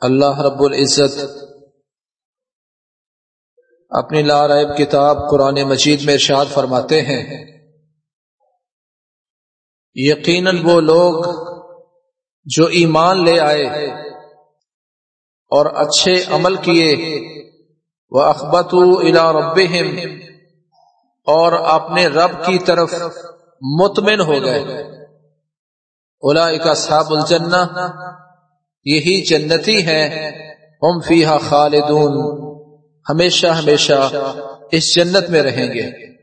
اللہ رب العزت اپنی لارائب کتاب قرآن مجید میں ارشاد فرماتے ہیں۔ یقیناً وہ لوگ جو ایمان لے آئے اور اچھے عمل کیے وہ اخبت الا رب اور اپنے رب کی طرف مطمئن ہو گئے۔ اولا کا صاب الجنہ یہی جنتی ہے ہم فیحا خالدون۔ ہمیشہ ہمیشہ اس جنت میں رہیں گے۔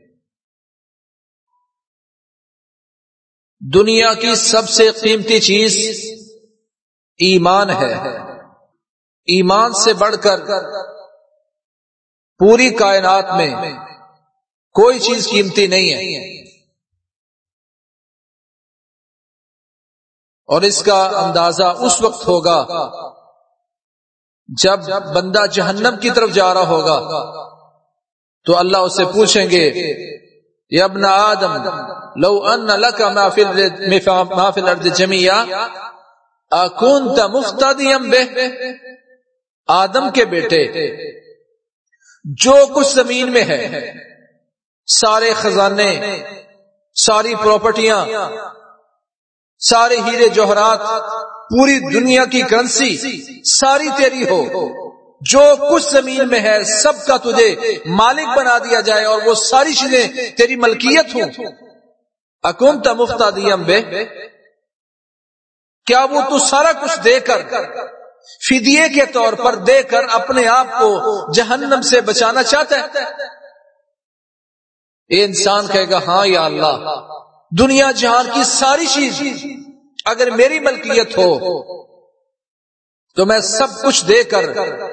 دنیا کی سب سے قیمتی چیز ایمان ہے۔ ایمان سے بڑھ کر پوری کائنات میں کوئی چیز قیمتی نہیں ہے۔ اور اس کا اندازہ اس وقت ہوگا جب بندہ جہنم کی طرف جا رہا ہوگا۔ تو اللہ اسے پوچھیں گے ابن آدم، لو ان لك ما في ما في الارض جميعا اكنت مفتديا به آدم کے بیٹے، جو کچھ زمین میں ہے، سارے خزانے، ساری پراپرٹیاں سارے ہیرے جوہرات، پوری دنیا کی کرنسی، ساری تیری ہو۔ جو کچھ زمین میں ہے، سب کا تجھے مالک بنا دیا جائے اور وہ ساری چیزیں تیری ملکیت ہوں۔ اکمت مفتا دیم بے۔ کیا وہ تو سارا کچھ دے کر، فدیے کے طور پر دے کر اپنے آپ کو جہنم سے بچانا چاہتا ہے؟ یہ انسان کہے گا ہاں یا اللہ دنیا جہان کی ساری چیز اگر میری ملکیت ہو تو میں سب کچھ دے کر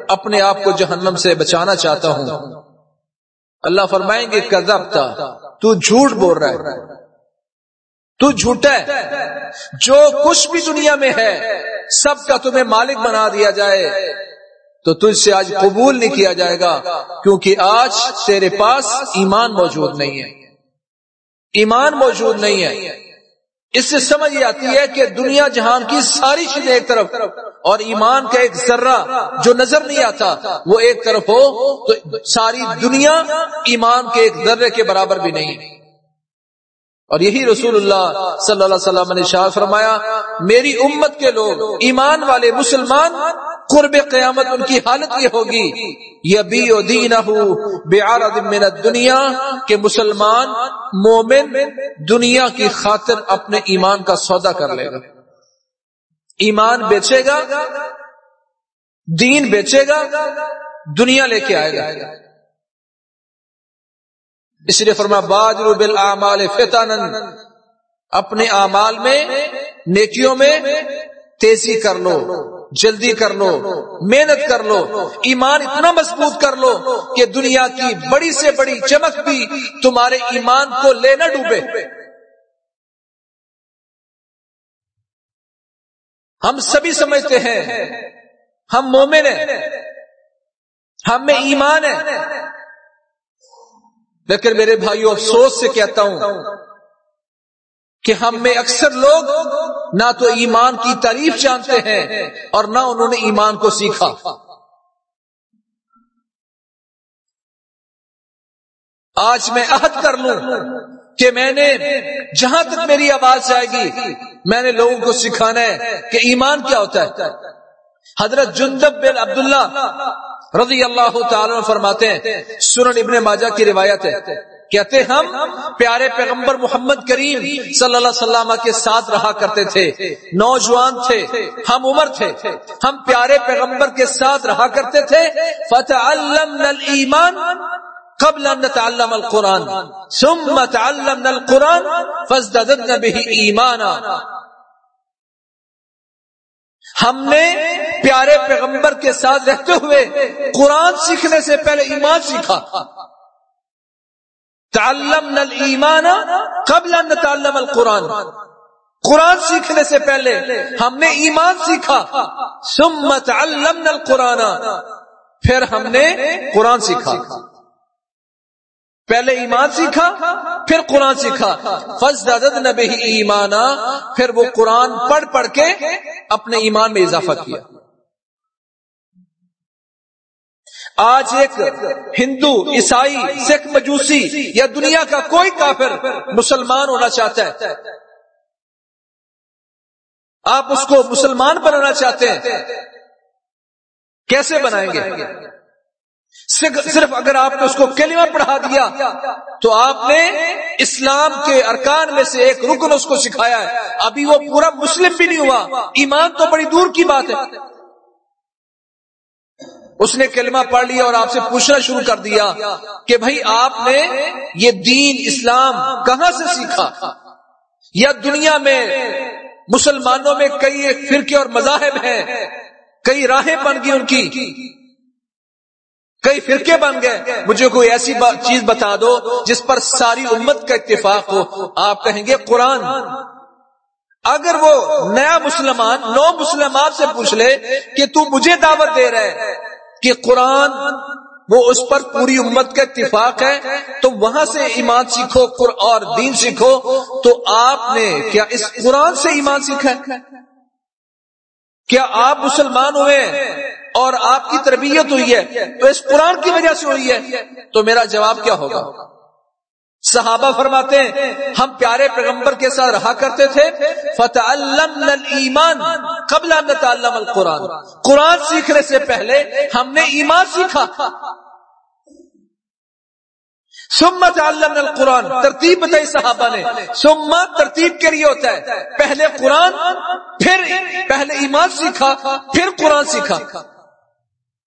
اپنے آپ کو جہنم سے بچانا چاہتا ہوں۔ اللہ فرمائیں گے کذب تھا تو جھوٹ بول رہا ہے۔ تو جھوٹا ہے۔ جو کچھ بھی دنیا میں ہے، سب کا تمہیں مالک بنا دیا جائے۔ تو تجھ سے آج قبول نہیں کیا جائے گا، کیونکہ آج تیرے پاس ایمان موجود نہیں ہے۔ ایمان موجود نہیں ہے۔ اس سے سمجھ یہ آتی ہے کہ دنیا جہان کی ساری چیزیں ایک طرف اور ایمان کا ایک ذرہ جو نظر نہیں آتا، وہ ایک طرف ہو، تو ساری دنیا ایمان کے ایک ذرے کے برابر بھی نہیں۔ اور یہی رسول اللہ صلی اللہ علیہ وسلم نے شاہ فرمایا، میری امت کے لوگ، ایمان والے مسلمان قرب قیامت ان کی حالت یہ ہوگی یبی من دنیا کہ مسلمان مومن دنیا کی خاطر اپنے ایمان کا سودا کر لے گا۔ ایمان بیچے گا، دین بیچے گا، دنیا لے کے آئے گا۔ اس لیے فرما بادر بالآمال فتنن اپنے اعمال میں، نیکیوں میں تیزی کر لو۔ جلدی کر لو، محنت کر لو، ایمان اتنا مضبوط کر لو کہ دنیا کی بڑی سے بڑی چمک بھی تمہارے ایمان کو لینا ڈوبے۔ ہم سبھی سمجھتے ہیں، ہم مومن ہیں، ہم میں ایمان ہے۔ لیکن میرے بھائیو، افسوس سے کہتا ہوں کہ ہم میں اکثر لوگ نہ تو ایمان کی تعریف جانتے ہیں اور نہ انہوں نے ایمان کو سیکھا۔ آج میں عہد کر لوں کہ میں نے جہاں تک میری آواز جائے گی، میں نے لوگوں کو سکھانا ہے کہ ایمان کیا ہوتا ہے۔ حضرت جندب بن عبداللہ رضی اللہ تعالی فرماتے ہیں، سنن ابن ماجہ کی روایت ہے۔ کہتے ہم پیارے پیغمبر محمد کریم صلی اللہ علیہ وسلم کے ساتھ رہا کرتے تھے۔ نوجوان تھے، ہم عمر تھے۔ ہم پیارے پیغمبر کے ساتھ رہا کرتے تھے۔ فتح الایمان قبل ان نتعلم القرآن ثم تعلمنا القرآن فازددنا به ایمانا ہم نے پیارے پیغمبر کے ساتھ رہتے ہوئے قرآن سیکھنے سے پہلے ایمان سیکھا۔ تعلمنا الایمان قبل ان نتعلم القرآن۔ قرآن سیکھنے سے پہلے ہم نے ایمان سیکھا۔ ثم تعلمنا القرآن۔ پھر ہم نے قرآن سیکھا۔ پہلے ایمان سیکھا، پھر قرآن سیکھا۔ فض نبی ایمانا، پھر وہ قرآن پڑھ پڑھ کے اپنے ایمان میں اضافہ کیا۔ آج ایک ہندو، عیسائی، سکھ، مجوسی یا دنیا کا کوئی کافر مسلمان ہونا چاہتا ہے۔ آپ اس کو مسلمان بنانا چاہتے ہیں۔ کیسے بنائیں گے؟ صرف اگر آپ نے اس کو کلمہ پڑھا دیا، تو آپ نے اسلام کے ارکان میں سے ایک رکن اس کو سکھایا ہے۔ ابھی وہ پورا مسلم بھی نہیں ہوا۔ ایمان تو بڑی دور کی بات ہے۔ اس نے کلمہ پڑھ لیا اور آپ سے پوچھنا شروع کر دیا کہ بھائی آپ نے یہ دین اسلام کہاں سے سیکھا؟ یا دنیا میں مسلمانوں میں کئی ایک فرقے اور مذاہب ہیں، کئی راہیں بن گئی ان کی۔ کئی فرقے بن گئے۔ مجھے کوئی ایسی چیز بتا دو جس پر ساری امت کا اتفاق ہو۔ آپ کہیں گے قرآن۔ اگر وہ نیا مسلمان، نو مسلم آپ سے پوچھ لے کہ تو مجھے دعوت دے رہے کہ قرآن وہ اس پر پوری امت کا اتفاق ہے، تو وہاں سے ایمان سیکھو اور دین سیکھو، تو آپ نے کیا اس قرآن سے ایمان سیکھا ہے؟ کیا آپ مسلمان ہوئے؟ اور آپ کی تربیت ہوئی ہے، تو اس قرآن کی وجہ سے ہوئی ہے۔ تو میرا جواب کیا ہوگا؟ صحابہ فرماتے ہیں، ہم پیارے پیغمبر کے ساتھ رہا کرتے تھے فتح ایمان قبل القرآن۔ قرآن سیکھنے سے پہلے ہم نے ایمان سیکھا۔ سمت علم القرآن۔ ترتیب بتائی صحابہ نے۔ سمت ترتیب کے لیے ہوتا ہے۔ پہلے قرآن، پھر پہلے ایمان سیکھا، پھر قرآن سیکھا۔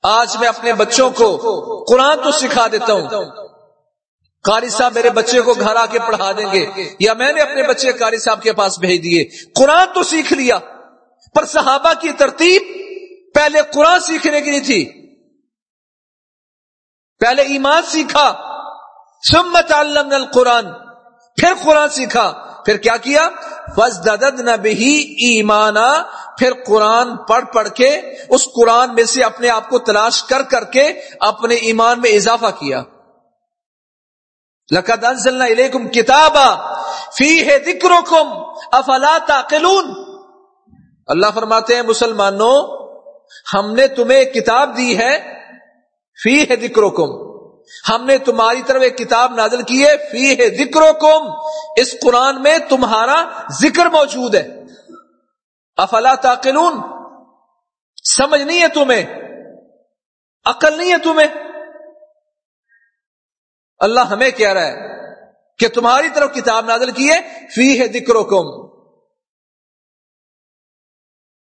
آج میں اپنے بچوں کو قرآن تو سکھا دیتا ہوں۔ قاری صاحب میرے بچے کو گھر آ کے پڑھا دیں گے یا میں نے اپنے بچے قاری صاحب کے پاس بھیج دیے۔ قرآن تو سیکھ لیا، پر صحابہ کی ترتیب پہلے قرآن سیکھنے کی نہیں تھی۔ پہلے ایمان سیکھا سمت علم القرآن، پھر قرآن سیکھا۔ پھر کیا کیا؟ دد نبی ایمانا۔ پھر قرآن پڑھ پڑھ کے اس قرآن میں سے اپنے آپ کو تلاش کر کر کے اپنے ایمان میں اضافہ کیا۔ لقد انزلنا الیکم کتابا فیہ ذکرکم افلا تعقلون۔ اللہ فرماتے ہیں، مسلمانوں، ہم نے تمہیں کتاب دی ہے فی ہے ذکرکم۔ ہم نے تمہاری طرف ایک کتاب نازل کی ہے فی ہے ذکر اس قرآن میں تمہارا ذکر موجود ہے۔ افلا تاقلون سمجھ نہیں ہے تمہیں۔ عقل نہیں ہے تمہیں۔ اللہ ہمیں کہہ رہا ہے کہ تمہاری طرف کتاب نازل کی ہے فی ہے ذکر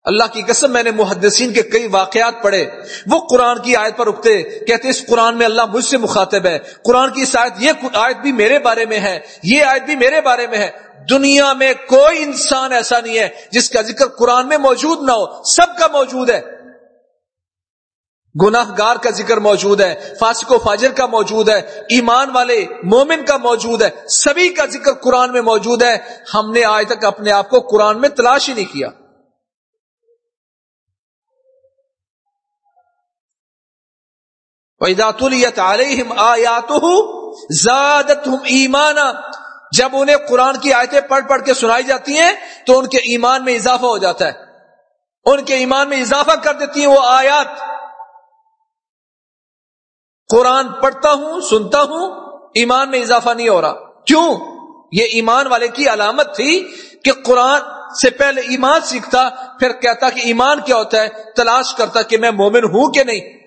اللہ کی قسم میں نے محدثین کے کئی واقعات پڑھے۔ وہ قرآن کی آیت پر رکتے کہتے، اس قرآن میں اللہ مجھ سے مخاطب ہے۔ قرآن کی اس آیت، یہ آیت بھی میرے بارے میں ہے۔ یہ آیت بھی میرے بارے میں ہے۔ دنیا میں کوئی انسان ایسا نہیں ہے جس کا ذکر قرآن میں موجود نہ ہو۔ سب کا موجود ہے۔ گناہ گار کا ذکر موجود ہے۔ فاسق و فاجر کا موجود ہے۔ ایمان والے، مومن کا موجود ہے۔ سبھی کا ذکر قرآن میں موجود ہے۔ ہم نے آج تک اپنے آپ کو قرآن میں تلاش ہی نہیں کیا۔ ایمانا جب انہیں قرآن کی آیتیں پڑھ پڑھ کے سنائی جاتی ہیں، تو ان کے ایمان میں اضافہ ہو جاتا ہے۔ ان کے ایمان میں اضافہ کر دیتی ہیں وہ آیات۔ قرآن پڑھتا ہوں، سنتا ہوں، ایمان میں اضافہ نہیں ہو رہا۔ کیوں؟ یہ ایمان والے کی علامت تھی کہ قرآن سے پہلے ایمان سیکھتا، پھر کہتا کہ ایمان کیا ہوتا ہے، تلاش کرتا کہ میں مومن ہوں کہ نہیں۔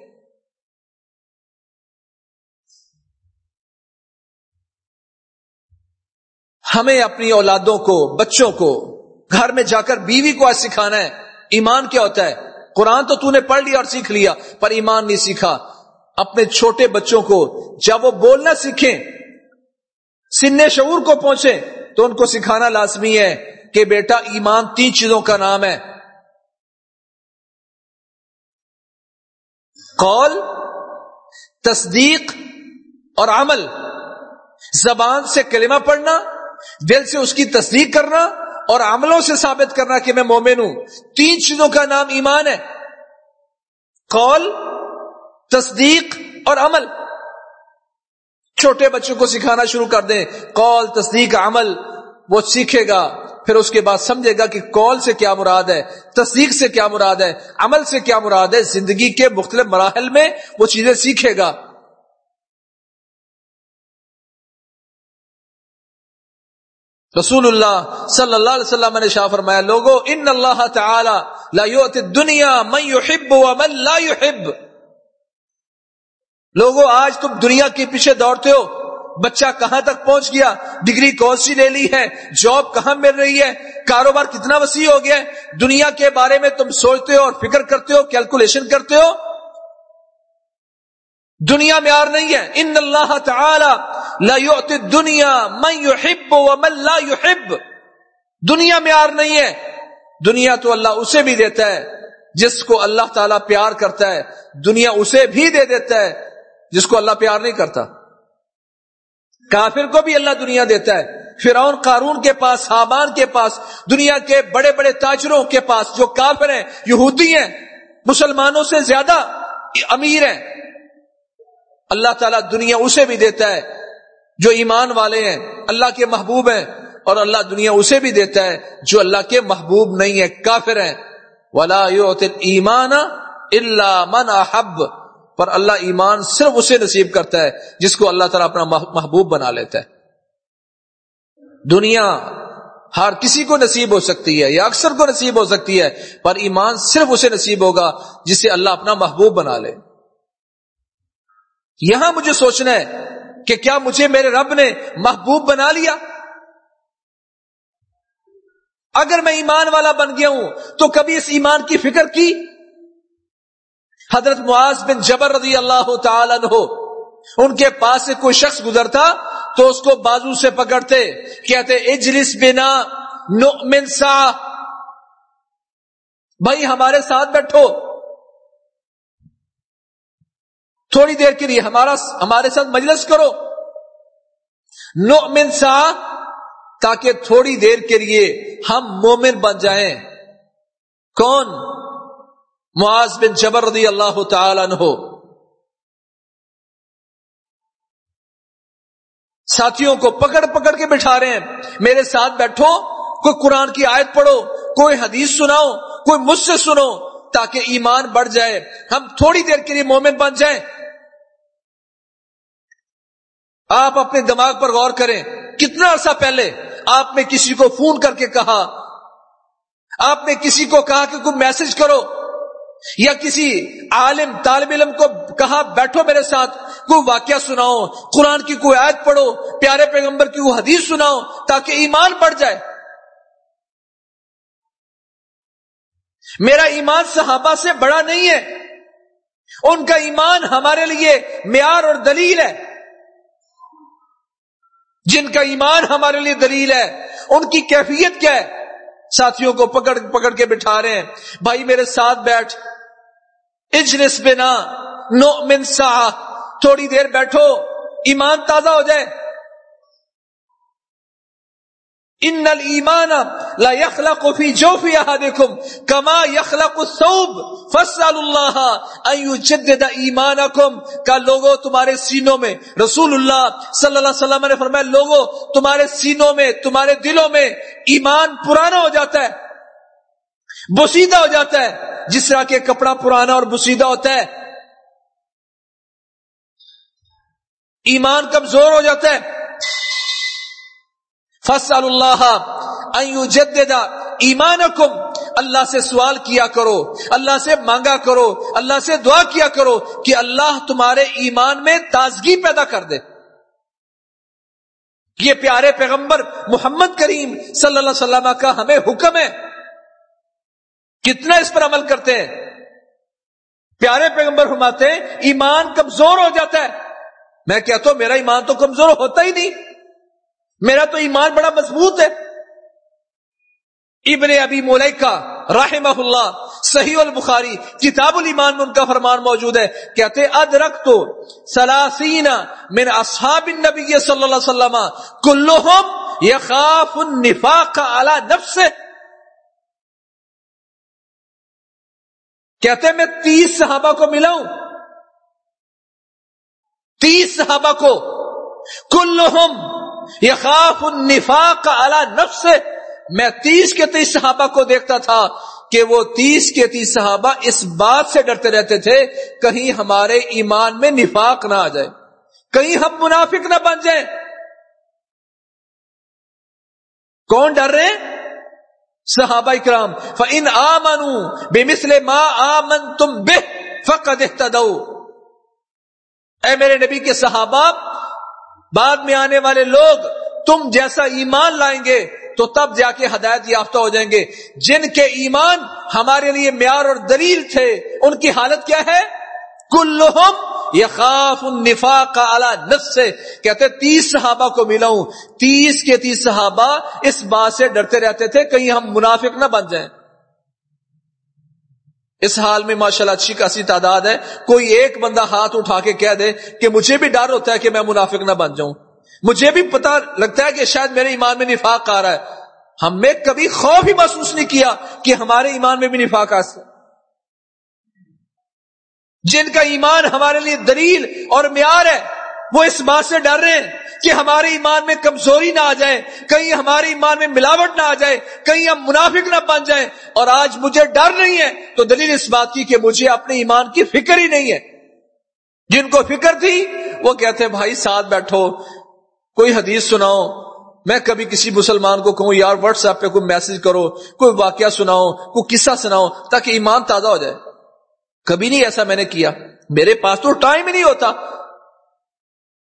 ہمیں اپنی اولادوں کو، بچوں کو، گھر میں جا کر بیوی کو آج سکھانا ہے۔ ایمان کیا ہوتا ہے؟ قرآن تو تو نے پڑھ لیا اور سیکھ لیا، پر ایمان نہیں سیکھا۔ اپنے چھوٹے بچوں کو جب وہ بولنا سیکھیں، سننے شعور کو پہنچے تو ان کو سکھانا لازمی ہے کہ بیٹا، ایمان تین چیزوں کا نام ہے۔ قول، تصدیق اور عمل۔ زبان سے کلمہ پڑھنا دل سے اس کی تصدیق کرنا اور عملوں سے ثابت کرنا کہ میں مومن ہوں۔ تین چیزوں کا نام ایمان ہے۔ قول، تصدیق اور عمل۔ چھوٹے بچوں کو سکھانا شروع کر دیں۔ قول، تصدیق، عمل، وہ سیکھے گا، پھر اس کے بعد سمجھے گا کہ کال سے کیا مراد ہے، تصدیق سے کیا مراد ہے، عمل سے کیا مراد ہے۔ زندگی کے مختلف مراحل میں وہ چیزیں سیکھے گا۔ رسول اللہ صلی اللہ علیہ وسلم نے شاہ فرمایا، لوگو، ان اللہ تعالی لا دنیا من يحب ومن لا يحب لوگو، آج تم دنیا کے پیچھے دوڑتے ہو، بچہ کہاں تک پہنچ گیا؟ ڈگری کون سی لے لی ہے؟ جاب کہاں مل رہی ہے؟ کاروبار کتنا وسیع ہو گیا ہے؟ دنیا کے بارے میں تم سوچتے ہو اور فکر کرتے ہو، کیلکولیشن کرتے ہو دنیا میں نہیں ہے۔ ان اللہ تعالی لا يعطي دنیا من يحب ومن لا يحب دنیا میں نہیں ہے۔ دنیا تو اللہ اسے بھی دیتا ہے جس کو اللہ تعالیٰ پیار کرتا ہے۔ دنیا اسے بھی دے دیتا ہے جس کو اللہ پیار نہیں کرتا۔ کافر کو بھی اللہ دنیا دیتا ہے۔ فرعون، قارون کے پاس صابان کے پاس، دنیا کے بڑے بڑے تاجروں کے پاس جو کافر ہیں، یہودی ہیں، مسلمانوں سے زیادہ امیر ہیں۔ اللہ تعالیٰ دنیا اسے بھی دیتا ہے جو ایمان والے ہیں، اللہ کے محبوب ہیں، اور اللہ دنیا اسے بھی دیتا ہے جو اللہ کے محبوب نہیں ہے، کافر ہیں۔ ولا ایمان اللہ من احب پر اللہ ایمان صرف اسے نصیب کرتا ہے جس کو اللہ تعالیٰ اپنا محبوب بنا لیتا ہے۔ دنیا ہر کسی کو نصیب ہو سکتی ہے یا اکثر کو نصیب ہو سکتی ہے، پر ایمان صرف اسے نصیب ہوگا جسے اللہ اپنا محبوب بنا لے۔ یہاں مجھے سوچنا ہے کہ کیا مجھے میرے رب نے محبوب بنا لیا؟ اگر میں ایمان والا بن گیا ہوں تو کبھی اس ایمان کی فکر کی؟ حضرت معاذ بن جبر رضی اللہ تعالی عنہ، ان کے پاس سے کوئی شخص گزرتا تو اس کو بازو سے پکڑتے، کہتے، اجلس بنا، نؤمن سا۔ بھائی، ہمارے ساتھ بیٹھو۔ تھوڑی دیر کے لیے ہمارا ہمارے ساتھ مجلس کرو۔ نؤمن سا تاکہ تھوڑی دیر کے لیے ہم مومن بن جائیں۔ کون؟ معاذ بن جبر رضی اللہ تعالی عنہ۔ ساتھیوں کو پکڑ پکڑ کے بٹھا رہے ہیں۔ میرے ساتھ بیٹھو، کوئی قرآن کی آیت پڑھو، کوئی حدیث سناؤ، کوئی مجھ سے سنو، تاکہ ایمان بڑھ جائے۔ ہم تھوڑی دیر کے لیے مومن بن جائیں۔ آپ اپنے دماغ پر غور کریں، کتنا عرصہ پہلے آپ نے کسی کو فون کر کے کہا؟ آپ نے کسی کو کہا کہ کوئی میسج کرو؟ یا کسی عالم، طالب علم کو کہا، بیٹھو میرے ساتھ، کوئی واقعہ سناؤ، قرآن کی کوئی آیت پڑھو، پیارے پیغمبر کی کوئی حدیث سناؤ، تاکہ ایمان بڑھ جائے۔ میرا ایمان صحابہ سے بڑا نہیں ہے۔ ان کا ایمان ہمارے لیے معیار اور دلیل ہے۔ جن کا ایمان ہمارے لیے دلیل ہے، ان کی کیفیت کیا ہے؟ ساتھیوں کو پکڑ پکڑ کے بٹھا رہے ہیں۔ بھائی میرے ساتھ بیٹھ۔ اجلس بنا۔ نو من سا تھوڑی دیر بیٹھو۔ ایمان تازہ ہو جائے۔ ان المان لا يخلق في جوف احدكم كما يخلق الثوب فاسال الله ان يجدد ایمانکم کا لوگوں تمہارے سینوں میں، رسول اللہ صلی اللہ علیہ وسلم نے فرمایا لوگوں تمہارے سینوں میں، تمہارے دلوں میں ایمان پرانا ہو جاتا ہے، بسیدہ ہو جاتا ہے، جس طرح کے کپڑا پرانا اور بسیدہ ہوتا ہے، ایمان کمزور ہو جاتا ہے فصل اللہ جدا ایمان اللہ سے سوال کیا کرو، اللہ سے مانگا کرو، اللہ سے دعا کیا کرو کہ اللہ تمہارے ایمان میں تازگی پیدا کر دے۔ یہ پیارے پیغمبر محمد کریم صلی اللہ علیہ وسلم کا ہمیں حکم ہے۔ کتنا اس پر عمل کرتے ہیں۔ پیارے پیغمبر فرماتے ہیں، ایمان کمزور ہو جاتا ہے۔ میں کہتا ہوں، میرا ایمان تو کمزور ہوتا ہی نہیں۔ میرا تو ایمان بڑا مضبوط ہے۔ ابن ابی ملیکہ رحمہ اللہ، صحیح البخاری، کتاب الایمان میں ان کا فرمان موجود ہے۔ کہتے ادرک تو سلاسین من اصحاب النبی صلی اللہ علیہ وسلم، کلہم یخاف النفاق علی نفس کہتے میں تیس صحابہ کو ملا ہوں تیس صحابہ کو، کلہم یخاف النفاق علی نفس. میں تیس کے تیس صحابہ کو دیکھتا تھا کہ وہ تیس کے تیس صحابہ اس بات سے ڈرتے رہتے تھے، کہیں ہمارے ایمان میں نفاق نہ آ جائے، کہیں ہم منافق نہ بن جائیں۔ کون ڈر رہے ہیں؟ صحابہ کرام فن آ منو بے مسلے ماں آمن تم بے فقد اے میرے نبی کے صحابہ بعد میں آنے والے لوگ تم جیسا ایمان لائیں گے تو تب جا کے ہدایت یافتہ ہو جائیں گے۔ جن کے ایمان ہمارے لیے معیار اور دلیل تھے، ان کی حالت کیا ہے؟ کلہم یخاف النفاق کا اعلی سے۔ کہتے تیس صحابہ کو ملا ہوں تیس کے تیس صحابہ اس بات سے ڈرتے رہتے تھے، کہیں ہم منافق نہ بن جائیں۔ اس حال میں ماشاءاللہ اچھی خاصی تعداد ہے۔ کوئی ایک بندہ ہاتھ اٹھا کے کہہ دے کہ مجھے بھی ڈر ہوتا ہے کہ میں منافق نہ بن جاؤں۔ مجھے بھی پتا لگتا ہے کہ شاید میرے ایمان میں نفاق آ رہا ہے۔ ہم نے کبھی خوف ہی محسوس نہیں کیا کہ ہمارے ایمان میں بھی نفاق آ سکتا جن کا ایمان ہمارے لیے دلیل اور معیار ہے وہ اس بات سے ڈر رہے ہیں کہ ہمارے ایمان میں کمزوری نہ آ جائے، کہیں ہمارے ایمان میں ملاوٹ نہ آ جائے، کہیں ہم منافق نہ بن جائیں۔ اور آج مجھے ڈر نہیں ہے تو دلیل اس بات کی کہ مجھے اپنے ایمان کی فکر ہی نہیں ہے۔ جن کو فکر تھی، وہ کہتے بھائی، ساتھ بیٹھو۔ کوئی حدیث سناؤ۔ میں کبھی کسی مسلمان کو کہوں، یار واٹس ایپ پہ کوئی میسج کرو، کوئی واقعہ سناؤ، کوئی قصہ سناؤ تاکہ ایمان تازہ ہو جائے۔ کبھی نہیں ایسا میں نے کیا۔ میرے پاس تو ٹائم ہی نہیں ہوتا۔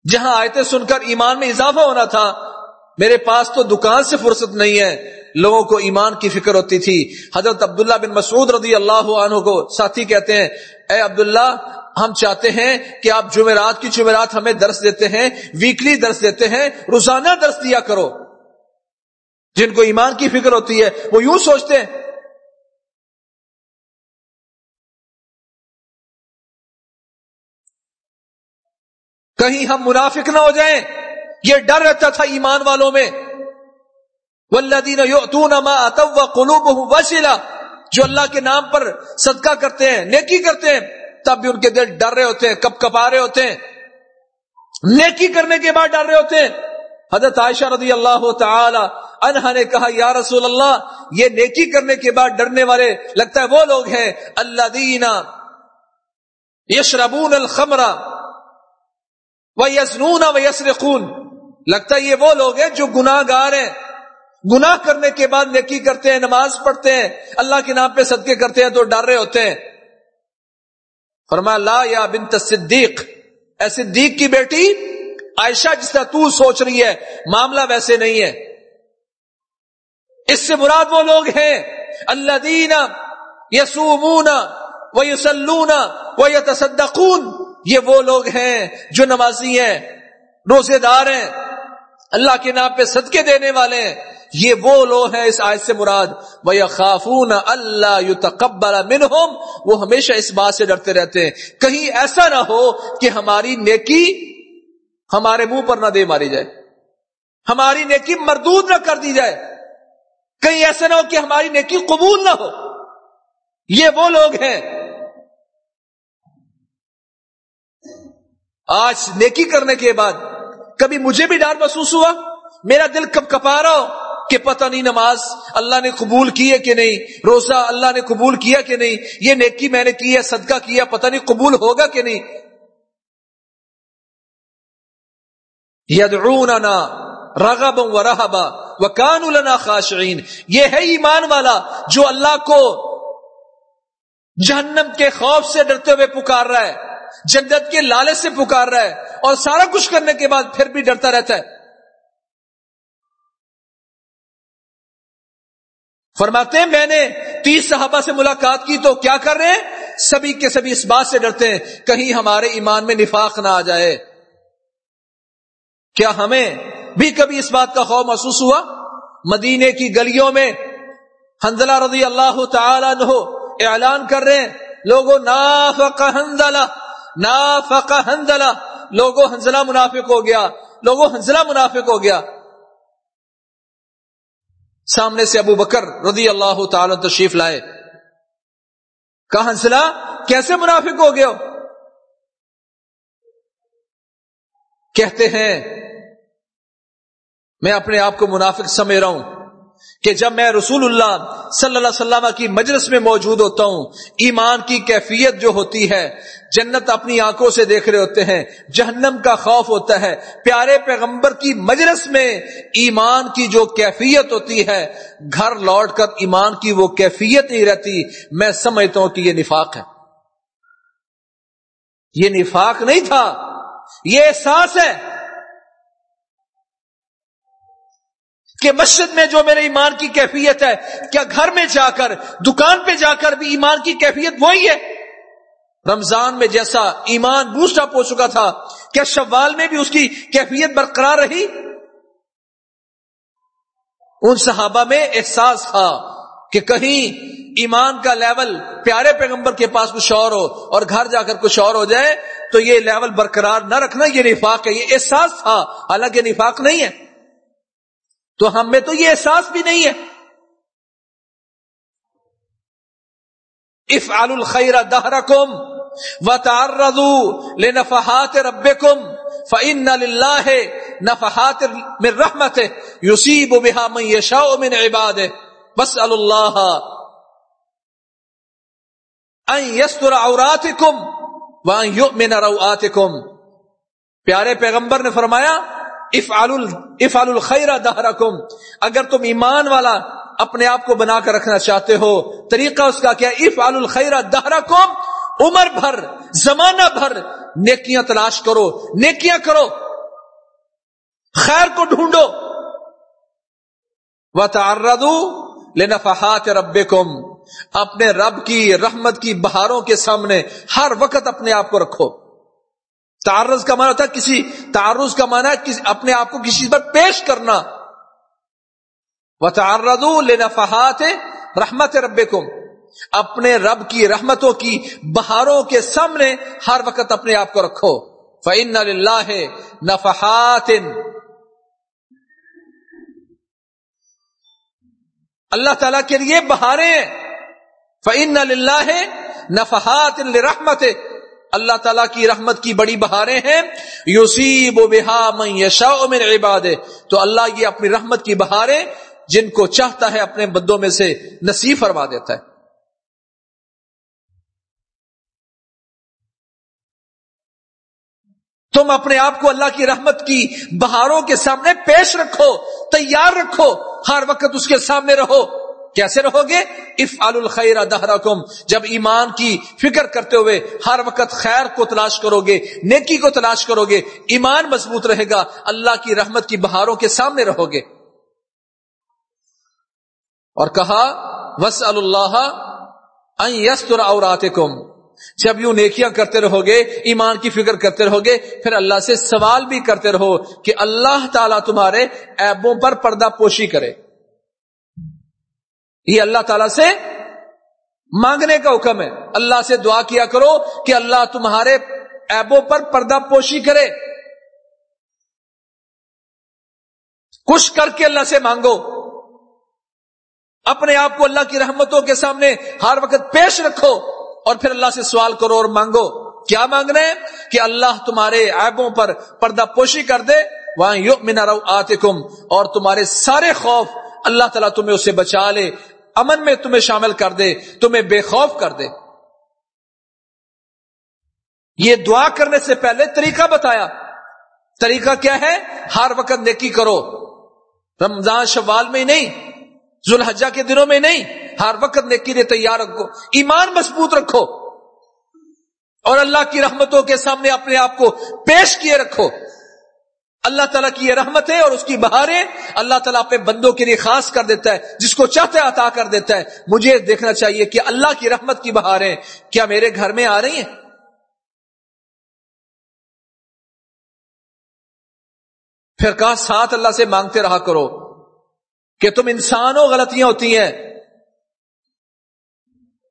جہاں آیتیں سن کر ایمان میں اضافہ ہونا تھا، میرے پاس تو دکان سے فرصت نہیں ہے۔ لوگوں کو ایمان کی فکر ہوتی تھی۔ حضرت عبداللہ بن مسعود رضی اللہ عنہ کو ساتھی کہتے ہیں، اے عبداللہ، ہم چاہتے ہیں کہ آپ جمعرات کی جمعرات ہمیں درس دیتے ہیں، ویکلی درس دیتے ہیں، روزانہ درس دیا کرو۔ جن کو ایمان کی فکر ہوتی ہے، وہ یوں سوچتے ہیں کہیں ہم منافق نہ ہو جائیں۔ یہ ڈر رہتا تھا ایمان والوں میں۔ ولدین قلوب وسیلا جو اللہ کے نام پر صدقہ کرتے ہیں، نیکی کرتے ہیں، تب بھی ان کے دل ڈر رہے ہوتے ہیں، کپ کپا رہے ہوتے ہیں۔ نیکی کرنے کے بعد ڈر رہے ہوتے ہیں۔ حضرت عائشہ رضی اللہ تعالی انہا نے کہا، یا رسول اللہ، یہ نیکی کرنے کے بعد ڈرنے والے، لگتا ہے وہ لوگ ہیں۔ اللہ دینا یشربون الخمرہ وہ یسنون و یسرقون لگتا ہے یہ وہ لوگ ہیں جو گناہ گار ہیں۔ گناہ کرنے کے بعد نیکی کرتے ہیں، نماز پڑھتے ہیں، اللہ کے نام پہ صدقے کرتے ہیں تو ڈر رہے ہوتے ہیں۔ فرما لا یا بنت صدیق، اے صدیق کی بیٹی، عائشہ جس طرح تو سوچ رہی ہے، معاملہ ویسے نہیں ہے۔ اس سے مراد وہ لوگ ہیں اللہ دینا یسومون و یسلون و یتصدقون یہ وہ لوگ ہیں جو نمازی ہیں روزے دار ہیں، اللہ کے نام پہ صدقے دینے والے ہیں۔ یہ وہ لوگ ہیں اس آیت سے مراد۔ وہ خافون اللہ یو تقبر وہ ہمیشہ اس بات سے ڈرتے رہتے ہیں۔ کہیں ایسا نہ ہو کہ ہماری نیکی ہمارے منہ پر نہ دے ماری جائے۔ ہماری نیکی مردود نہ کر دی جائے۔ کہیں ایسا نہ ہو کہ ہماری نیکی قبول نہ ہو۔ یہ وہ لوگ ہیں آج نیکی کرنے کے بعد کبھی مجھے بھی ڈر محسوس ہوا؟ میرا دل کب کپا رہا ہو کہ پتہ نہیں نماز اللہ نے قبول کی ہے کہ نہیں، روزہ اللہ نے قبول کیا کہ نہیں، یہ نیکی میں نے کی ہے، صدقہ کیا، پتہ نہیں قبول ہوگا کہ نہیں؟ یدعوننا رغبا و رہبا و لنا خاشعین۔ یہ ہے ایمان والا جو اللہ کو جہنم کے خوف سے ڈرتے ہوئے پکار رہا ہے۔ جنت کے لالے سے پکار رہا ہے اور سارا کچھ کرنے کے بعد پھر بھی ڈرتا رہتا ہے۔ فرماتے ہیں، میں نے تیس صحابہ سے ملاقات کی تو کیا کر رہے ہیں؟ سبھی کے سبھی اس بات سے ڈرتے ہیں، کہیں ہمارے ایمان میں نفاق نہ آ جائے۔ کیا ہمیں بھی کبھی اس بات کا خوف محسوس ہوا؟ مدینے کی گلیوں میں حنزلہ رضی اللہ تعالی عنہ اعلان کر رہے ہیں، لوگوں نافق حنزلہ نافق حنزلہ لوگوں حنزلہ منافق ہو گیا. لوگوں حنزلہ منافق ہو گیا. سامنے سے ابو بکر رضی اللہ تعالی تشریف لائے. کہا حنزلہ کیسے منافق ہو گیا کہتے ہیں، میں اپنے آپ کو منافق سمجھ رہا ہوں کہ جب میں رسول اللہ صلی اللہ علیہ وسلم کی مجلس میں موجود ہوتا ہوں، ایمان کی کیفیت جو ہوتی ہے جنت اپنی آنکھوں سے دیکھ رہے ہوتے ہیں۔ جہنم کا خوف ہوتا ہے۔ پیارے پیغمبر کی مجلس میں ایمان کی جو کیفیت ہوتی ہے، گھر لوٹ کر ایمان کی وہ کیفیت نہیں رہتی۔ میں سمجھتا ہوں کہ یہ نفاق ہے۔ یہ نفاق نہیں تھا۔ یہ احساس ہے کہ مسجد میں جو میرے ایمان کی کیفیت ہے، کیا گھر میں جا کر، دکان پہ جا کر بھی ایمان کی کیفیت وہی ہے؟ رمضان میں جیسا ایمان بوسٹ اپ ہو چکا تھا، کیا شوال میں بھی اس کی کیفیت برقرار رہی؟ ان صحابہ میں احساس تھا کہ کہیں ایمان کا لیول پیارے پیغمبر کے پاس کچھ اور ہو اور گھر جا کر کچھ اور ہو جائے، تو یہ لیول برقرار نہ رکھنا، یہ نفاق ہے، یہ احساس تھا۔ حالانکہ نفاق نہیں ہے۔ تو ہم میں تو یہ احساس بھی نہیں ہے۔ افعال الخیر دہرکم۔ وتعرضوا لنفحات ربکم فإن لله نفحات من رحمته يصيب بها من يشاء من عباده. واسأل الله أن يستر عوراتكم وأن يؤمن روآتكم. پیارے پیغمبر نے فرمایا افعال الخیر دہرکم اگر تم ایمان والا اپنے آپ کو بنا کر رکھنا چاہتے ہو، طریقہ اس کا کیا افعال الخیر دہرکم عمر بھر، زمانہ بھر نیکیاں تلاش کرو، نیکیاں کرو۔ خیر کو ڈھونڈو۔ وہ تاردو لنفحات ربکم اپنے رب کی رحمت کی بہاروں کے سامنے ہر وقت اپنے آپ کو رکھو۔ تعرض کا معنی ہوتا ہے کسی، تعرض کا معنی ہے اپنے آپ کو کسی پر پیش کرنا۔ وہ تعرض لنفحات رحمت رب اپنے رب کی رحمتوں کی بہاروں کے سامنے ہر وقت اپنے آپ کو رکھو۔ فعن اللہ نفحات۔ اللہ تعالی کے لیے بہاریں فعن اللہ نفحات رحمت اللہ تعالیٰ کی رحمت کی بڑی بہاریں ہیں۔ یوسیب و بحا من یشا من عباد تو اللہ یہ اپنی رحمت کی بہاریں جن کو چاہتا ہے اپنے بدوں میں سے نصیب فرما دیتا ہے۔ تم اپنے آپ کو اللہ کی رحمت کی بہاروں کے سامنے پیش رکھو، تیار رکھو، ہر وقت اس کے سامنے رہو۔ کیسے رہو گے؟ اف الخیر دہرکم، جب ایمان کی فکر کرتے ہوئے ہر وقت خیر کو تلاش کرو گے، نیکی کو تلاش کرو گے، ایمان مضبوط رہے گا، اللہ کی رحمت کی بہاروں کے سامنے رہو گے۔ اور کہا وس اللہ یستر اور جب یوں نیکیاں کرتے رہو گے ایمان کی فکر کرتے رہو گے پھر اللہ سے سوال بھی کرتے رہو کہ اللہ تعالیٰ تمہارے ایبوں پر پردہ پوشی کرے۔ یہ اللہ تعالی سے مانگنے کا حکم ہے۔ اللہ سے دعا کیا کرو کہ اللہ تمہارے ایبوں پر پردہ پوشی کرے۔ کچھ کر کے اللہ سے مانگو۔ اپنے آپ کو اللہ کی رحمتوں کے سامنے ہر وقت پیش رکھو۔ اور پھر اللہ سے سوال کرو اور مانگو، کیا مانگنا ہے کہ اللہ تمہارے ایبوں پر پردہ پوشی کر دے۔ وہاں یو منا رو آتے اور تمہارے سارے خوف اللہ تعالیٰ تمہیں اسے بچا لے۔ امن میں تمہیں شامل کر دے، تمہیں بے خوف کر دے۔ یہ دعا کرنے سے پہلے طریقہ بتایا۔ طریقہ کیا ہے؟ ہر وقت نیکی کرو۔ رمضان شوال میں نہیں، ذوالحجہ کے دنوں میں نہیں۔ ہر وقت نیکی نے تیار رکھو، ایمان مضبوط رکھو۔ اور اللہ کی رحمتوں کے سامنے اپنے آپ کو پیش کیے رکھو۔ اللہ تعالیٰ کی یہ رحمت ہے اور اس کی بہاریں اللہ تعالیٰ اپنے بندوں کے لیے خاص کر دیتا ہے، جس کو چاہتے عطا کر دیتا ہے۔ مجھے دیکھنا چاہیے کہ اللہ کی رحمت کی بہاریں کیا میرے گھر میں آ رہی ہیں؟ پھر کہا، ساتھ اللہ سے مانگتے رہا کرو کہ تم انسانوں غلطیاں ہوتی ہیں۔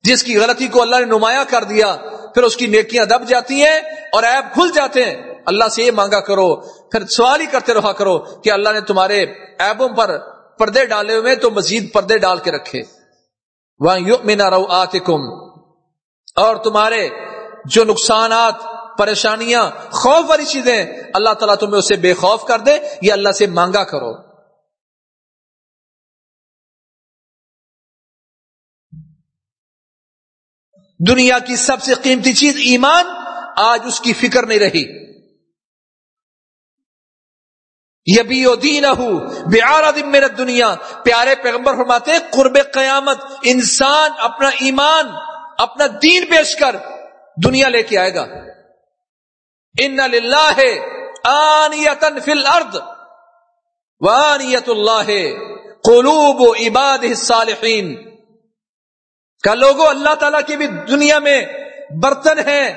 جس کی غلطی کو اللہ نے نمایاں کر دیا، پھر اس کی نیکیاں دب جاتی ہیں اور ایپ کھل جاتے ہیں۔ اللہ سے یہ مانگا کرو، پھر سوال ہی کرتے رہا کرو کہ اللہ نے تمہارے ایبوں پر پردے ڈالے ہوئے تو مزید پردے ڈال کے رکھے۔ وہاں یو مینا رو آتے اور تمہارے جو نقصانات، پریشانیاں، خوف والی چیزیں، اللہ تعالیٰ تمہیں اسے بے خوف کر دے، یہ اللہ سے مانگا کرو۔ دنیا کی سب سے قیمتی چیز ایمان، آج اس کی فکر نہیں رہی۔ یبی و دین بہار میرت دنیا پیارے پیغمبر فرماتے ہیں، قرب قیامت، انسان اپنا ایمان، اپنا دین پیش کر دنیا لے کے آئے گا۔ ان للہ آنیتن فی الارض وانیت اللہ قلوب عباد الصالحین۔ کا لوگوں اللہ تعالیٰ کی بھی دنیا میں برتن ہے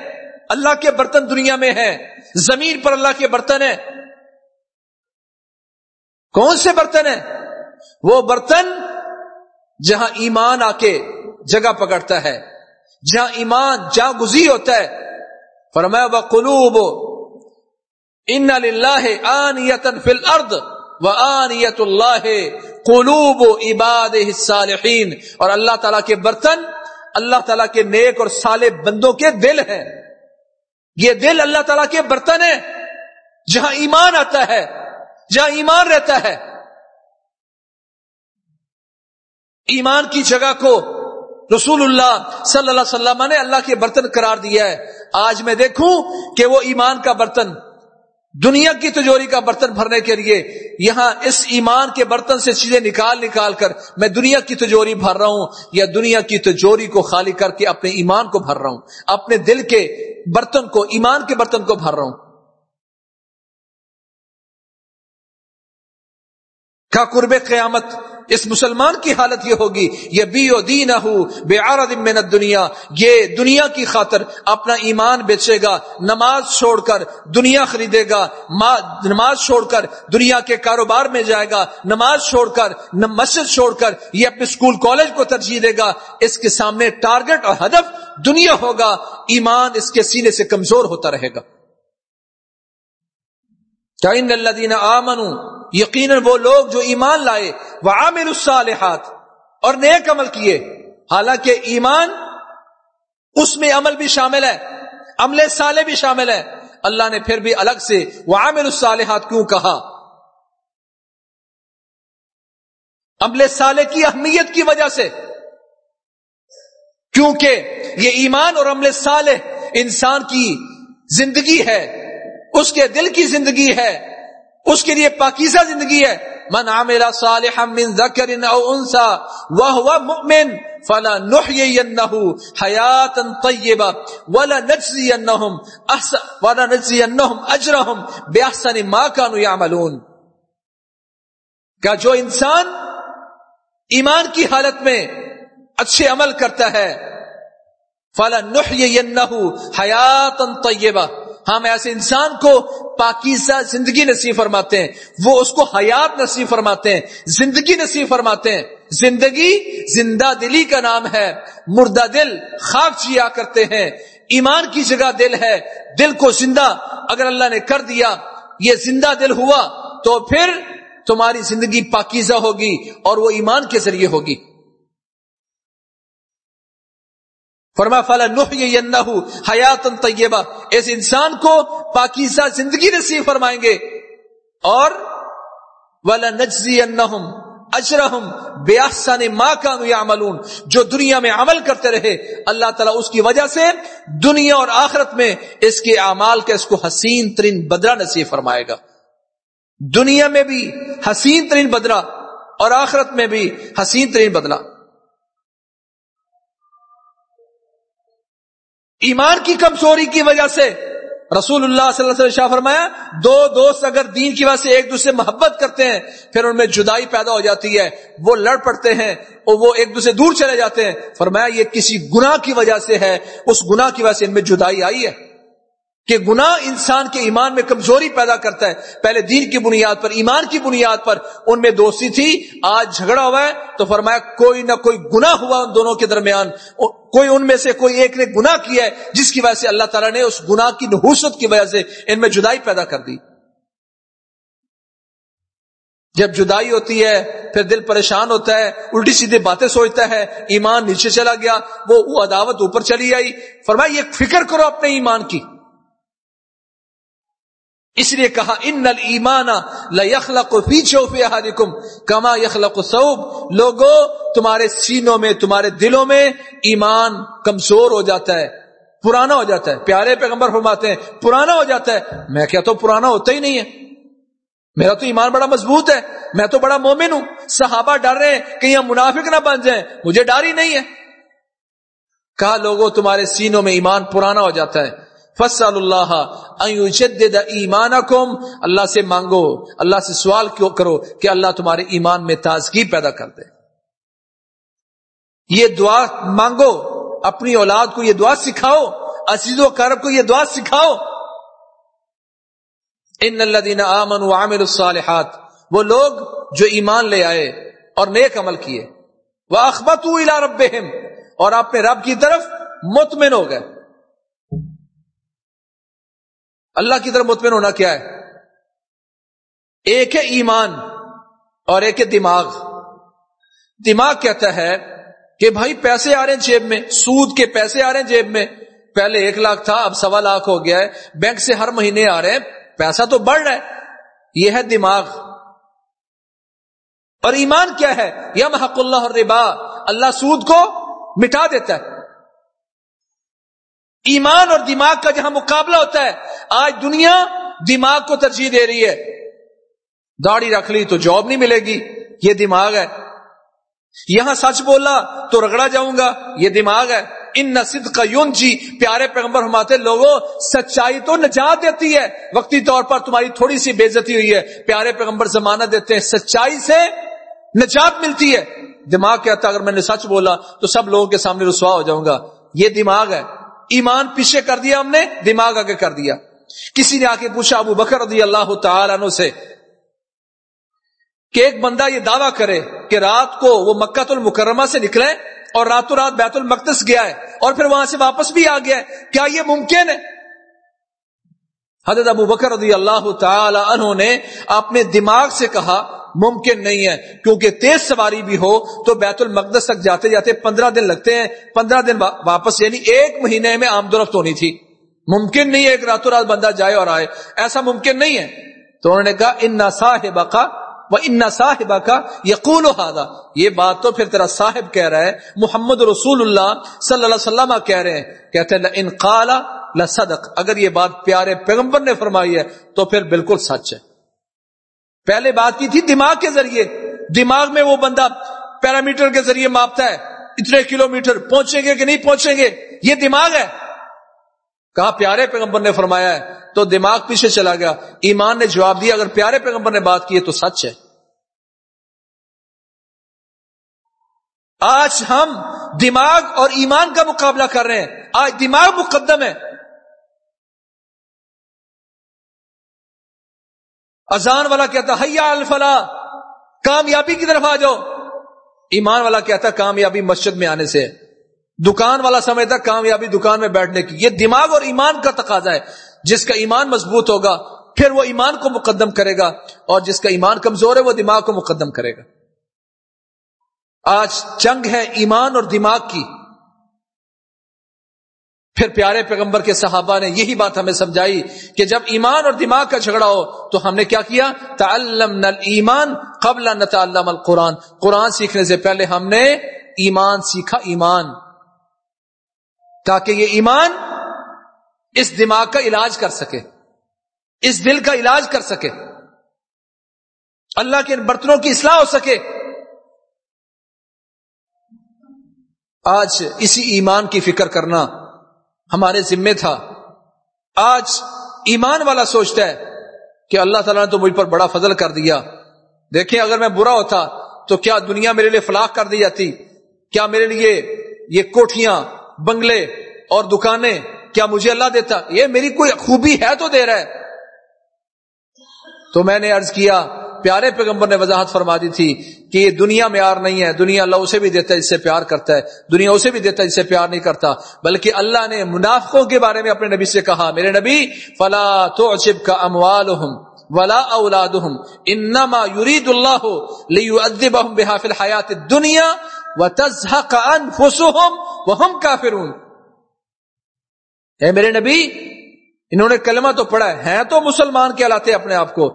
اللہ کے برتن دنیا میں ہے زمین پر اللہ کے برتن ہے کون سے برتن ہیں؟ وہ برتن جہاں ایمان آ کے جگہ پکڑتا ہے، جہاں ایمان جہاں گزی ہوتا ہے۔ فرمایا وہ قلوب ان اللہ آن یتن فل ارد و آن یت اللہ قلوب عباد الصالحین۔ اور اللہ تعالیٰ کے برتن، اللہ تعالیٰ کے نیک اور صالح بندوں کے دل ہیں۔ یہ دل اللہ تعالیٰ کے برتن ہے جہاں ایمان آتا ہے، جہاں ایمان رہتا ہے۔ ایمان کی جگہ کو رسول اللہ صلی اللہ علیہ وسلم نے اللہ کے برتن قرار دیا ہے۔ آج میں دیکھوں کہ وہ ایمان کا برتن دنیا کی تجوری کا برتن بھرنے کے لیے یہاں اس ایمان کے برتن سے چیزیں نکال نکال کر میں دنیا کی تجوری بھر رہا ہوں یا دنیا کی تجوری کو خالی کر کے اپنے ایمان کو بھر رہا ہوں، اپنے دل کے برتن کو، ایمان کے برتن کو بھر رہا ہوں۔ کا قرب قیامت اس مسلمان کی حالت یہ ہوگی، یہ بی و دین بے محنت دنیا یہ دنیا کی خاطر اپنا ایمان بیچے گا، نماز چھوڑ کر دنیا خریدے گا نماز چھوڑ کر دنیا کے کاروبار میں جائے گا، نماز چھوڑ کر مسجد چھوڑ کر، یہ اپنے اسکول کالج کو ترجیح دے گا، اس کے سامنے ٹارگٹ اور ہدف دنیا ہوگا، ایمان اس کے سینے سے کمزور ہوتا رہے گا۔ اللہ دینا آمن یقیناً وہ لوگ جو ایمان لائے وہ عامر الصالحات، اور نیک عمل کیے۔ حالانکہ ایمان اس میں عمل بھی شامل ہے، عمل صالح بھی شامل ہے۔ اللہ نے پھر بھی الگ سے وہ عامر الصالحات کیوں کہا؟ عمل صالح کی اہمیت کی وجہ سے۔ کیونکہ یہ ایمان اور عمل صالح انسان کی زندگی ہے، اس کے دل کی زندگی ہے۔ اس کے لیے پاکیزہ زندگی ہے۔ من عمل صالحا من ذکر او انسا وهو مؤمن فلا نحيينه حیاتا طیبا ولا نجزینهم احسن ولا نجزینهم اجرهم باحسن ما كانوا يعملون کہ جو انسان ایمان کی حالت میں اچھے عمل کرتا ہے، فلا نحيينه حیاتا طیبا ہم ایسے انسان کو پاکیزہ زندگی نصیب فرماتے ہیں، وہ اس کو حیات نصیب فرماتے ہیں، زندگی نصیب فرماتے ہیں۔ زندگی زندہ دلی کا نام ہے، مردہ دل خاک جیا کرتے ہیں۔ ایمان کی جگہ دل ہے، دل کو زندہ اگر اللہ نے کر دیا، یہ زندہ دل ہوا تو پھر تمہاری زندگی پاکیزہ ہوگی اور وہ ایمان کے ذریعے ہوگی۔ فرما، فلا نح حیات طیبہ اس انسان کو پاکیزہ زندگی نصیب فرمائیں گے۔ اور ولا نجزی اجرہم بے ماں کا یعملون جو دنیا میں عمل کرتے رہے، اللہ تعالیٰ اس کی وجہ سے دنیا اور آخرت میں اس کے اعمال کا اس کو حسین ترین بدرا نصیب فرمائے گا۔ دنیا میں بھی حسین ترین بدرا اور آخرت میں بھی حسین ترین بدلا ایمان کی کمزوری کی وجہ سے رسول اللہ صلی اللہ علیہ وسلم شاہ فرمایا، دو دوست اگر دین کی وجہ سے ایک دوسرے محبت کرتے ہیں، پھر ان میں جدائی پیدا ہو جاتی ہے، وہ لڑ پڑتے ہیں اور وہ ایک دوسرے دور چلے جاتے ہیں۔ فرمایا، یہ کسی گناہ کی وجہ سے ہے، اس گناہ کی وجہ سے ان میں جدائی آئی ہے۔ کہ گناہ انسان کے ایمان میں کمزوری پیدا کرتا ہے۔ پہلے دین کی بنیاد پر، ایمان کی بنیاد پر ان میں دوستی تھی۔ آج جھگڑا ہوا ہے تو فرمایا کوئی نہ کوئی گناہ ہوا ان دونوں کے درمیان۔ کوئی ان میں سے کوئی ایک نے گناہ کیا ہے جس کی وجہ سے اللہ تعالیٰ نے اس گناہ کی نحوست کی وجہ سے ان میں جدائی پیدا کر دی۔ جب جدائی ہوتی ہے، پھر دل پریشان ہوتا ہے، الٹی سیدھی باتیں سوچتا ہے، ایمان نیچے چلا گیا وہ عداوت اوپر چلی آئی۔ فرمایا، یہ فکر کرو اپنے ایمان کی۔ اس لیے کہا ان نل ایمان لخلق احدکم کما یخلق صوب لوگو، تمہارے سینوں میں، تمہارے دلوں میں ایمان کمزور ہو جاتا ہے، پرانا ہو جاتا ہے۔ پیارے پیغمبر فرماتے ہیں، پرانا ہو جاتا ہے۔ میں کیا تو پرانا ہوتا ہی نہیں ہے۔ میرا تو ایمان بڑا مضبوط ہے۔ میں تو بڑا مومن ہوں۔ صحابہ ڈر رہے ہیں کہ یہ منافق نہ بن جائیں۔ مجھے ڈر ہی نہیں ہے۔ کہا لوگوں تمہارے سینوں میں ایمان پرانا ہو جاتا ہے۔ فصل اللہ ایمان اللہ سے مانگو، اللہ سے سوال کیوں کرو کہ اللہ تمہارے ایمان میں تازگی پیدا کر دے۔ یہ دعا مانگو، اپنی اولاد کو یہ دعا سکھاؤ، عزیز و کرب کو یہ دعا سکھاؤ۔ ان اللہ دین امن و عامر الصالحات۔ وہ لوگ جو ایمان لے آئے اور نیک عمل کیے۔ وہ اخبت رب اور اپنے رب کی طرف مطمئن ہو گئے۔ اللہ کی طرف مطمئن ہونا کیا ہے؟ ایک ہے ایمان اور ایک ہے دماغ۔ دماغ کہتا ہے کہ بھائی پیسے آ رہے ہیں جیب میں، سود کے پیسے آ رہے ہیں جیب میں۔ پہلے ایک لاکھ تھا، اب سوا لاکھ ہو گیا ہے۔ بینک سے ہر مہینے آ رہے ہیں، پیسہ تو بڑھ رہا ہے۔ یہ ہے دماغ۔ اور ایمان کیا ہے؟ یا محق اللہ اور ربا اللہ سود کو مٹا دیتا ہے۔ ایمان اور دماغ کا جہاں مقابلہ ہوتا ہے، آج دنیا دماغ کو ترجیح دے رہی ہے۔ داڑھی رکھ لی تو جاب نہیں ملے گی، یہ دماغ ہے۔ یہاں سچ بولا تو رگڑا جاؤں گا، یہ دماغ ہے۔ ان نصد کا یون جی پیارے پیغمبر ہماتے لوگوں سچائی تو نجات دیتی ہے۔ وقتی طور پر تمہاری تھوڑی سی بےزتی ہوئی ہے۔ پیارے پیغمبر زمانہ دیتے ہیں، سچائی سے نجات ملتی ہے۔ دماغ کہتا اگر میں نے سچ بولا تو سب لوگوں کے سامنے رسوا ہو جاؤں گا۔ یہ دماغ ہے۔ ایمان پیچھے کر دیا ہم نے، دماغ آگے کر دیا۔ کسی نے آ کے پوچھا، ابو بکر رضی اللہ تعالیٰ سے، کہ ایک بندہ یہ دعویٰ کرے کہ رات کو وہ مکہ المکرمہ سے نکلے اور راتوں رات بیت المقدس گیا ہے اور پھر وہاں سے واپس بھی آ گیا ہے۔ کیا یہ ممکن ہے؟ حضرت ابو بکر رضی اللہ تعالی عنہ نے اپنے دماغ سے کہا، ممکن نہیں ہے، کیونکہ تیز سواری بھی ہو تو بیت المقدس تک جاتے جاتے پندرہ دن لگتے ہیں، پندرہ دن واپس یعنی ایک مہینے میں آمد و رفت ہونی تھی۔ ممکن نہیں ہے ایک راتوں رات بندہ جائے اور آئے، ایسا ممکن نہیں ہے۔ تو انہوں نے کہا ان صاحب کا وہ ان صاحب کا یقول ہادا یہ بات تو پھر تیرا صاحب کہہ رہا ہے، محمد رسول اللہ صلی اللہ علیہ وسلم کہہ رہے ہیں۔ کہتے ہیں ان قالا لصدق۔ اگر یہ بات پیارے پیغمبر نے فرمائی ہے، تو پھر بالکل سچ ہے۔ پہلے بات کی تھی دماغ کے ذریعے۔ دماغ میں وہ بندہ پیرامیٹر کے ذریعے ماپتا ہے، اتنے کلو میٹر پہنچیں گے کہ نہیں پہنچیں گے؟ یہ دماغ ہے۔ کہا، پیارے پیغمبر نے فرمایا ہے، تو دماغ پیچھے چلا گیا۔ ایمان نے جواب دیا، اگر پیارے پیغمبر نے بات کی ہے تو سچ ہے۔ آج ہم دماغ اور ایمان کا مقابلہ کر رہے ہیں۔ آج دماغ مقدم ہے۔ اذان والا کہتا حیا الفلا، کامیابی کی طرف آ جاؤ۔ ایمان والا کہتا کامیابی مسجد میں آنے سے۔ دکان والا سمجھتا کامیابی دکان میں بیٹھنے کی۔ یہ دماغ اور ایمان کا تقاضا ہے۔ جس کا ایمان مضبوط ہوگا، پھر وہ ایمان کو مقدم کرے گا اور جس کا ایمان کمزور ہے، وہ دماغ کو مقدم کرے گا۔ آج جنگ ہے ایمان اور دماغ کی۔ پھر پیارے پیغمبر کے صحابہ نے یہی بات ہمیں سمجھائی کہ جب ایمان اور دماغ کا جھگڑا ہو تو ہم نے کیا کیا؟ تعلم نل ایمان قبل نتعلم القرآن۔ قرآن سیکھنے سے پہلے ہم نے ایمان سیکھا، ایمان۔ تاکہ یہ ایمان اس دماغ کا علاج کر سکے۔ اس دل کا علاج کر سکے۔ اللہ کے برتنوں کی اصلاح ہو سکے۔ آج اسی ایمان کی فکر کرنا ہمارے ذمے تھا۔ آج ایمان والا سوچتا ہے کہ اللہ تعالیٰ نے تو مجھ پر بڑا فضل کر دیا۔ دیکھیں اگر میں برا ہوتا تو کیا دنیا میرے لیے فلاح کر دی جاتی؟ کیا میرے لیے یہ کوٹھیاں، بنگلے اور دکانیں کیا مجھے اللہ دیتا؟ یہ میری کوئی خوبی ہے تو دے رہا ہے۔ تو میں نے ارض کیا پیارے پیغمبر نے وضاحت فرما دی تھی کہ یہ دنیا میں آر نہیں ہے، دنیا اللہ اسے بھی دیتا ہے جس سے پیار کرتا ہے، دنیا اسے بھی دیتا ہے جس سے پیار نہیں کرتا، بلکہ اللہ نے منافقوں کے بارے میں اپنے نبی سے کہا، میرے نبی، فلا تو کا اموال ولا اولاد انما يريد الله ليعذبهم بها في الحياه الدنيا وتزهق انفسهم وهم كافرون اے میرے نبی، انہوں نے کلمہ تو پڑھا ہے، ہیں تو مسلمان کہلاتے اپنے آپ کو۔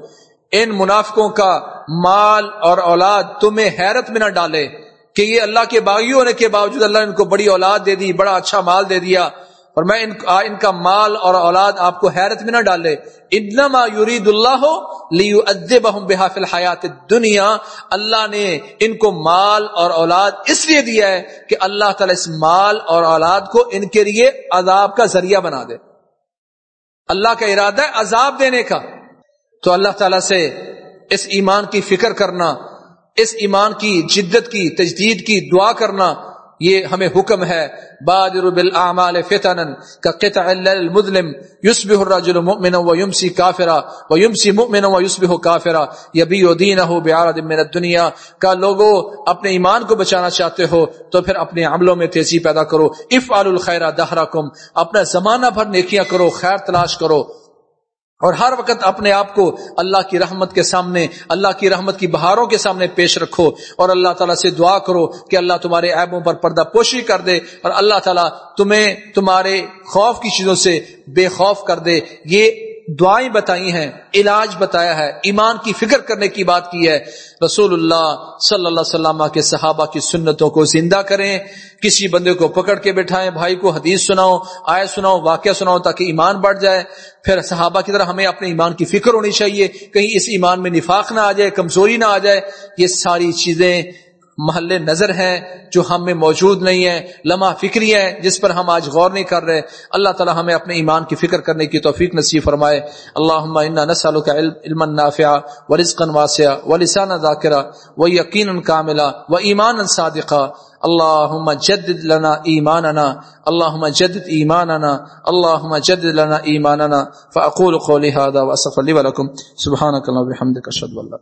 ان منافقوں کا مال اور اولاد تمہیں حیرت میں نہ ڈالے کہ یہ اللہ کے باغی ہونے کے باوجود اللہ نے ان کو بڑی اولاد دے دی، بڑا اچھا مال دے دیا۔ اور میں ان ان کا مال اور اولاد آپ کو حیرت میں نہ ڈالے۔ انما یرید اللہ لیعذبہم بہا فی الحیات الدنیا۔ اللہ نے ان کو مال اور اولاد اس لیے دیا ہے کہ اللہ تعالی اس مال اور اولاد کو ان کے لیے عذاب کا ذریعہ بنا دے۔ اللہ کا ارادہ ہے عذاب دینے کا۔ تو اللہ تعالی سے اس ایمان کی فکر کرنا، اس ایمان کی جدت کی، تجدید کی دعا کرنا، یہ ہمیں حکم ہے۔ بادر بالاعمال فتنا كقطع المظلم يصبح الرجل مؤمنا ويمسي كافرا ويمسي مؤمنا ويصبح كافرا يبيع دينه بعرض من الدنيا کا لوگوں اپنے ایمان کو بچانا چاہتے ہو تو پھر اپنے عملوں میں تیزی پیدا کرو۔ افعلوا الخير دهركم اپنا زمانہ بھر نیکیاں کرو، خیر تلاش کرو۔ اور ہر وقت اپنے آپ کو اللہ کی رحمت کے سامنے، اللہ کی رحمت کی بہاروں کے سامنے پیش رکھو اور اللہ تعالیٰ سے دعا کرو کہ اللہ تمہارے عیبوں پر پردہ پوشی کر دے اور اللہ تعالیٰ تمہیں تمہارے خوف کی چیزوں سے بے خوف کر دے۔ یہ دعائیں بتائی ہیں، علاج بتایا ہے، ایمان کی فکر کرنے کی بات کی ہے۔ رسول اللہ صلی اللہ علیہ وسلم کے صحابہ کی سنتوں کو زندہ کریں، کسی بندے کو پکڑ کے بٹھائیں، بھائی کو حدیث سناؤ آئے سناؤ، واقعہ سناؤ تاکہ ایمان بڑھ جائے۔ پھر صحابہ کی طرح ہمیں اپنے ایمان کی فکر ہونی چاہیے، کہیں اس ایمان میں نفاق نہ آ جائے، کمزوری نہ آ جائے۔ یہ ساری چیزیں محل نظر ہیں جو ہم میں موجود نہیں ہے لمحہ فکری ہے جس پر ہم آج غور نہیں کر رہے۔ اللہ تعالی ہمیں اپنے ایمان کی فکر کرنے کی توفیق نصیب فرمائے۔ اللہ انا نسألك علما نافعا ورزقا واسعا ولسانا ذاکرا ويقينا كاملا وايمانا صادقا۔ اللهم جدد لنا ایماننا اللهم جدد ایماننا اللهم جدد لنا ایماننا۔ فاقول قولي هذا واستغفر لي ولكم سبحانك اللهم وبحمدك اشهد ان لا